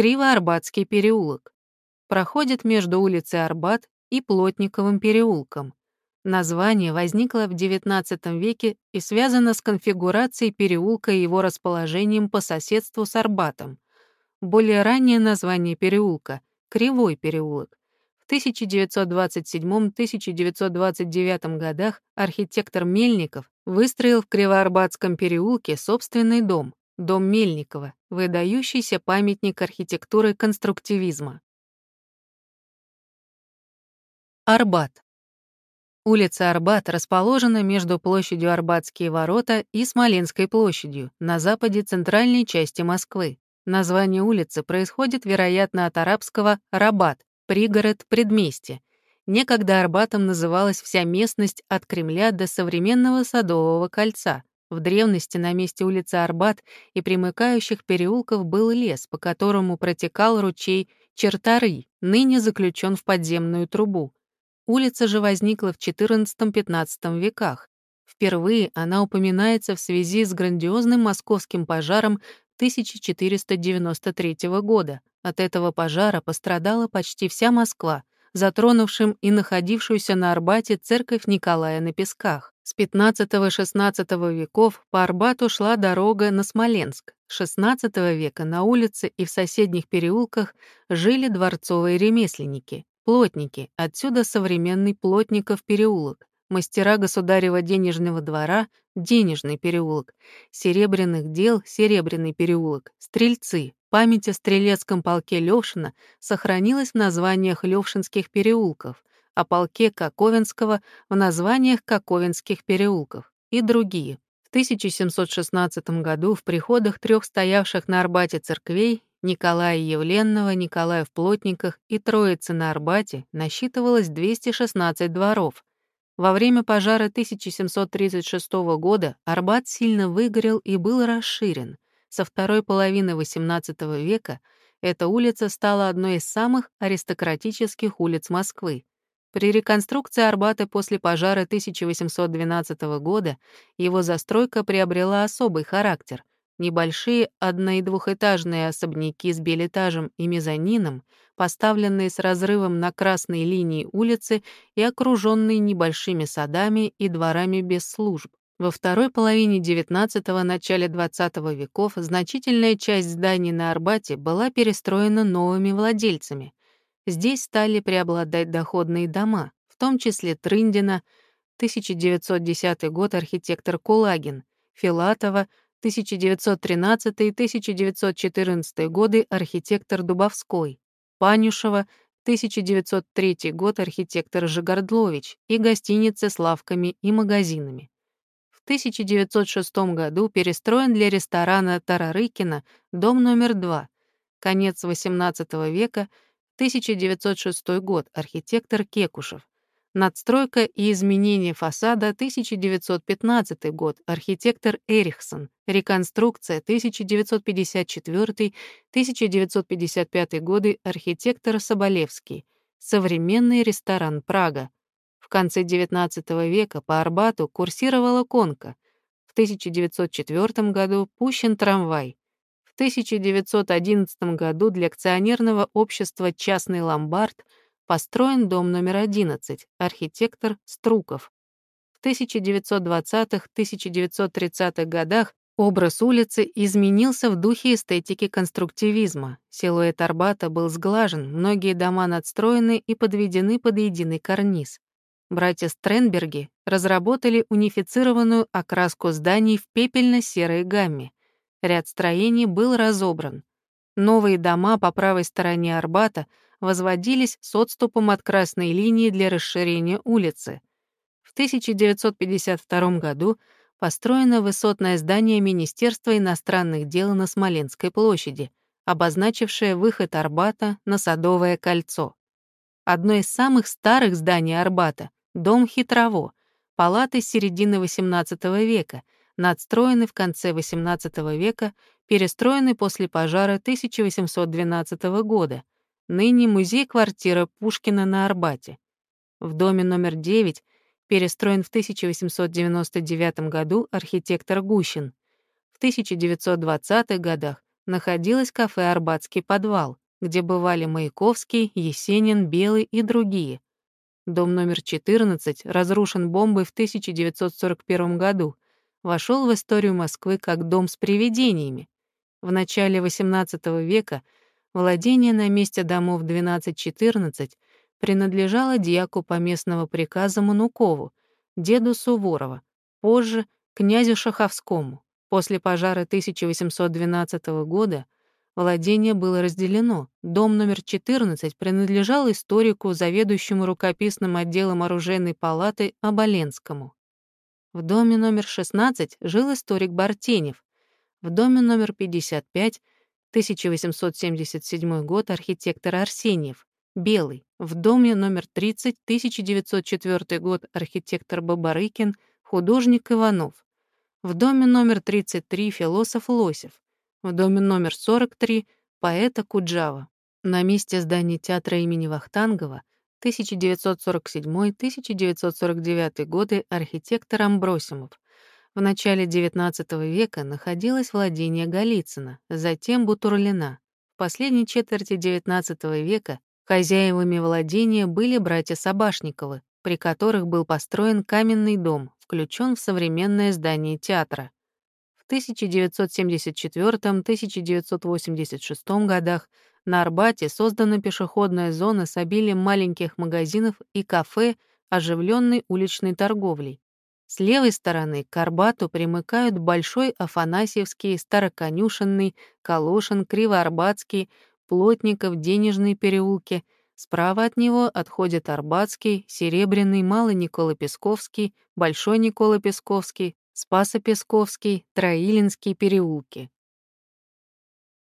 Кривоарбатский переулок. Проходит между улицей Арбат и Плотниковым переулком. Название возникло в XIX веке и связано с конфигурацией переулка и его расположением по соседству с Арбатом. Более раннее название переулка — Кривой переулок. В 1927-1929 годах архитектор Мельников выстроил в Кривоарбатском переулке собственный дом, дом Мельникова, выдающийся памятник архитектуры конструктивизма. Арбат. Улица Арбат расположена между площадью Арбатские ворота и Смоленской площадью на западе центральной части Москвы. Название улицы происходит, вероятно, от арабского «рабат» — пригород, предместье. Некогда Арбатом называлась вся местность от Кремля до современного Садового кольца. В древности на месте улицы Арбат и примыкающих переулков был лес, по которому протекал ручей Чертары, ныне заключен в подземную трубу. Улица же возникла в XIV-XV веках. Впервые она упоминается в связи с грандиозным московским пожаром 1493 года. От этого пожара пострадала почти вся Москва, затронувшим и находившуюся на Арбате церковь Николая на Песках. С XV-XVI веков по Арбату шла дорога на Смоленск. XVI века на улице и в соседних переулках жили дворцовые ремесленники. Плотники, отсюда современный Плотников переулок, мастера государева денежного двора, денежный переулок, серебряных дел, серебряный переулок, стрельцы, память о стрелецком полке Левшина сохранилась в названиях Левшинских переулков, о полке Коковинского в названиях Коковинских переулков и другие. В 1716 году в приходах трех стоявших на Арбате церквей Николая Евленного, Николая в Плотниках и Троицы на Арбате насчитывалось 216 дворов. Во время пожара 1736 года Арбат сильно выгорел и был расширен. Со второй половины XVIII века эта улица стала одной из самых аристократических улиц Москвы. При реконструкции Арбата после пожара 1812 года его застройка приобрела особый характер. Небольшие одно- и двухэтажные особняки с билетажем и мезонином, поставленные с разрывом на красной линии улицы и окруженные небольшими садами и дворами без служб. Во второй половине XIX – начале XX веков значительная часть зданий на Арбате была перестроена новыми владельцами. Здесь стали преобладать доходные дома, в том числе Трындина, 1910 год архитектор Кулагин, Филатова, 1913-1914 годы архитектор Дубовской, Панюшева, 1903 год архитектор Жигардлович и гостиницы с лавками и магазинами. В 1906 году перестроен для ресторана Тарарыкина дом номер 2. Конец XVIII века, 1906 год, архитектор Кекушев. Надстройка и изменение фасада 1915 год, архитектор Эрихсон. Реконструкция 1954-1955 годы, архитектор Соболевский. Современный ресторан Прага. В конце XIX века по Арбату курсировала конка. В 1904 году пущен трамвай. В 1911 году для акционерного общества «Частный ломбард» построен дом номер 11, архитектор Струков. В 1920-1930-х годах образ улицы изменился в духе эстетики конструктивизма. Силуэт Арбата был сглажен, многие дома надстроены и подведены под единый карниз. Братья Стренберги разработали унифицированную окраску зданий в пепельно-серой гамме. Ряд строений был разобран. Новые дома по правой стороне Арбата — возводились с отступом от красной линии для расширения улицы. В 1952 году построено высотное здание Министерства иностранных дел на Смоленской площади, обозначившее выход Арбата на Садовое кольцо. Одно из самых старых зданий Арбата — дом Хитрово, палаты середины XVIII века, надстроены в конце XVIII века, перестроены после пожара 1812 года, ныне музей-квартира Пушкина на Арбате. В доме номер 9 перестроен в 1899 году архитектор Гущин. В 1920-х годах находилось кафе «Арбатский подвал», где бывали Маяковский, Есенин, Белый и другие. Дом номер 14 разрушен бомбой в 1941 году, вошел в историю Москвы как дом с привидениями. В начале XVIII века владение на месте домов 12-14 принадлежало дьяку поместного приказа Манукову, деду Суворова, позже — князю Шаховскому. После пожара 1812 года владение было разделено. Дом номер 14 принадлежал историку, заведующему рукописным отделом оружейной палаты Оболенскому. В доме номер 16 жил историк Бартенев. В доме номер 55 1877 год архитектор Арсеньев. Белый. В доме номер 30 1904 год архитектор Бабарыкин, художник Иванов. В доме номер 33 философ Лосев. В доме номер 43 поэта Куджава. На месте здания театра имени Вахтангова 1947-1949 годы архитектор Амбросимов. В начале XIX века находилось владение Голицына, затем Бутурлина. В последней четверти XIX века хозяевами владения были братья Собашниковы, при которых был построен каменный дом, включен в современное здание театра. В 1974-1986 годах на Арбате создана пешеходная зона с обилием маленьких магазинов и кафе, оживленной уличной торговлей. С левой стороны к Арбату примыкают Большой Афанасьевский, Староконюшенный, Калошин, Кривоарбатский, Плотников, Денежные переулки — Справа от него отходят Арбатский, Серебряный, Малый Никола-Песковский, Большой Никола-Песковский, Спасо-Песковский, Троилинский переулки.